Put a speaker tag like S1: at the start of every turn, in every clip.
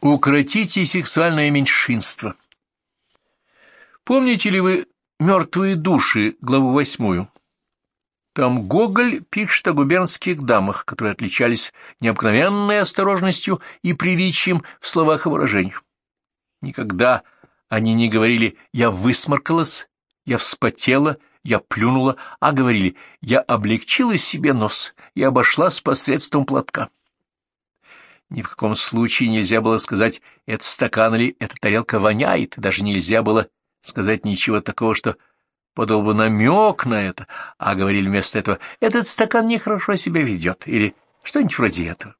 S1: Укротите сексуальное меньшинство. Помните ли вы «Мертвые души», главу восьмую? Там Гоголь пишет о губернских дамах, которые отличались необыкновенной осторожностью и приличием в словах и выражениях. Никогда они не говорили «я высморкалась», «я вспотела», «я плюнула», а говорили «я облегчила себе нос, я обошла с посредством платка». Ни в каком случае нельзя было сказать «это стакан» или «эта тарелка воняет», даже нельзя было сказать ничего такого, что подал бы намек на это, а говорили вместо этого «этот стакан нехорошо себя ведет» или что-нибудь вроде этого.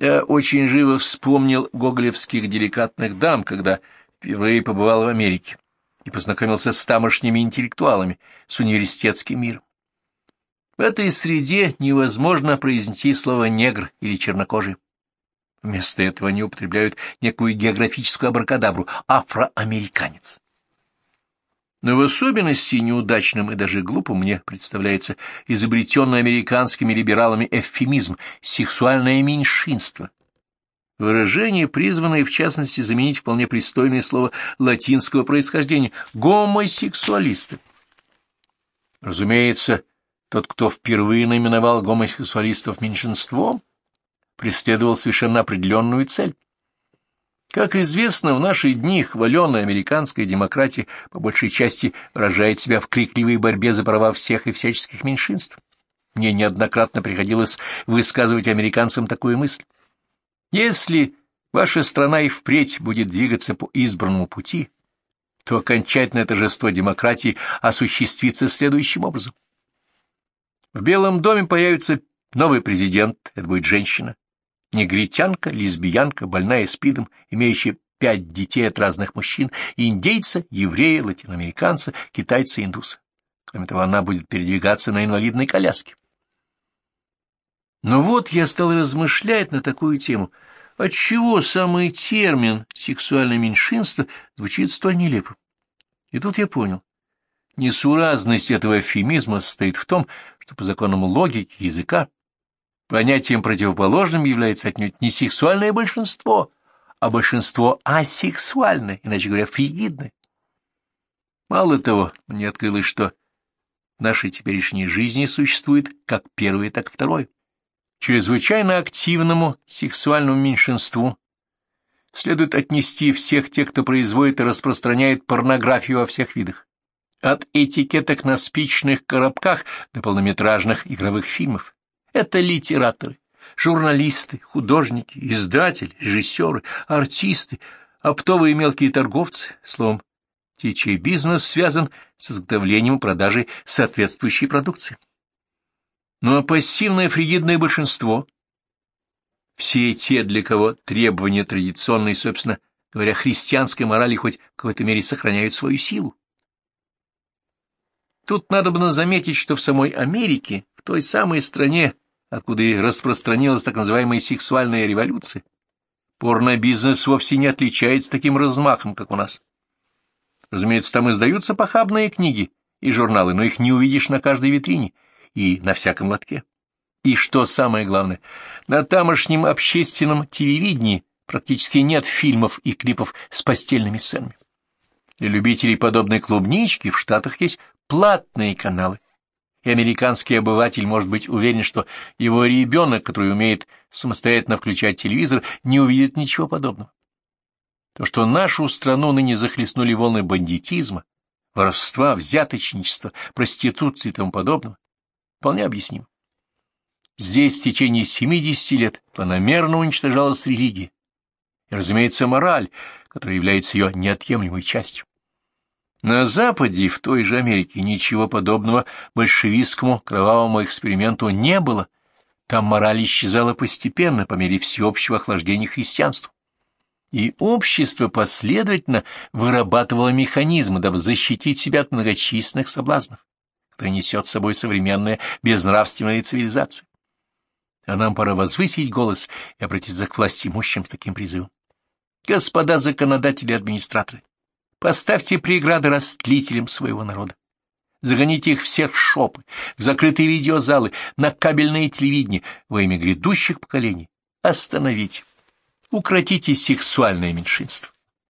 S1: Я очень живо вспомнил гоголевских деликатных дам, когда впервые побывал в Америке и познакомился с тамошними интеллектуалами, с университетским миром. В этой среде невозможно произнести слово «негр» или «чернокожий». Вместо этого они употребляют некую географическую абракадабру — афроамериканец. Но в особенности неудачным и даже глупым мне представляется изобретенный американскими либералами эвфемизм «сексуальное меньшинство». Выражение, призванное в частности заменить вполне пристойное слово латинского происхождения «гомосексуалисты». Разумеется, тот, кто впервые наименовал гомосексуалистов меньшинством, преследовал совершенно определенную цель. Как известно, в наши дни хваленная американская демократия по большей части выражает себя в крикливой борьбе за права всех и всяческих меньшинств. Мне неоднократно приходилось высказывать американцам такую мысль. Если ваша страна и впредь будет двигаться по избранному пути, то окончательное торжество демократии осуществится следующим образом. В Белом доме появится новый президент, это будет женщина, негритянка, лесбиянка, больная спидом, имеющая пять детей от разных мужчин, индейца, еврея, латиноамериканца, китайца, индуса. Кроме того, она будет передвигаться на инвалидной коляске. Но вот я стал размышлять на такую тему. Отчего самый термин «сексуальное меньшинство» звучит столь нелепо? И тут я понял. Несуразность этого эвфемизма состоит в том, что по законам логики языка понятием противоположным является отнюдь не сексуальное большинство, а большинство асексуальное, иначе говоря, фригидное. Мало того, мне открылось, что в нашей теперешней жизни существует как первое, так и второе. Чрезвычайно активному сексуальному меньшинству следует отнести всех тех, кто производит и распространяет порнографию во всех видах от этикеток на спичных коробках до полнометражных игровых фильмов. Это литераторы, журналисты, художники, издатели, режиссеры, артисты, оптовые мелкие торговцы, словом, те, чей бизнес связан с изготовлением и продажей соответствующей продукции. Ну а пассивное фригидное большинство, все те, для кого требования традиционной, собственно говоря, христианской морали хоть в какой-то мере сохраняют свою силу. Тут надо бы заметить, что в самой Америке, в той самой стране, откуда и распространилась так называемая сексуальная революция, порно-бизнес вовсе не отличается таким размахом, как у нас. Разумеется, там издаются похабные книги и журналы, но их не увидишь на каждой витрине и на всяком лотке. И что самое главное, на тамошнем общественном телевидении практически нет фильмов и клипов с постельными сценами. Для любителей подобной клубнички в Штатах есть платные каналы, и американский обыватель может быть уверен, что его ребенок, который умеет самостоятельно включать телевизор, не увидит ничего подобного. То, что нашу страну ныне захлестнули волны бандитизма, воровства, взяточничества, проституции и тому подобного, вполне объяснимо. Здесь в течение 70 лет планомерно уничтожалась религия, и, разумеется, мораль, которая является ее неотъемлемой частью. На Западе, в той же Америке, ничего подобного большевистскому кровавому эксперименту не было. Там мораль исчезала постепенно по мере всеобщего охлаждения христианства. И общество последовательно вырабатывало механизмы, дабы защитить себя от многочисленных соблазнов, которые несет с собой современная безнравственная цивилизация. А нам пора возвысить голос и обратиться к власти имущим с таким призывом. Господа законодатели и администраторы, Поставьте преграды растлителям своего народа. Загоните их всех в шопы, в закрытые видеозалы, на кабельное телевидение во имя грядущих поколений. Остановите. укротите сексуальное меньшинство.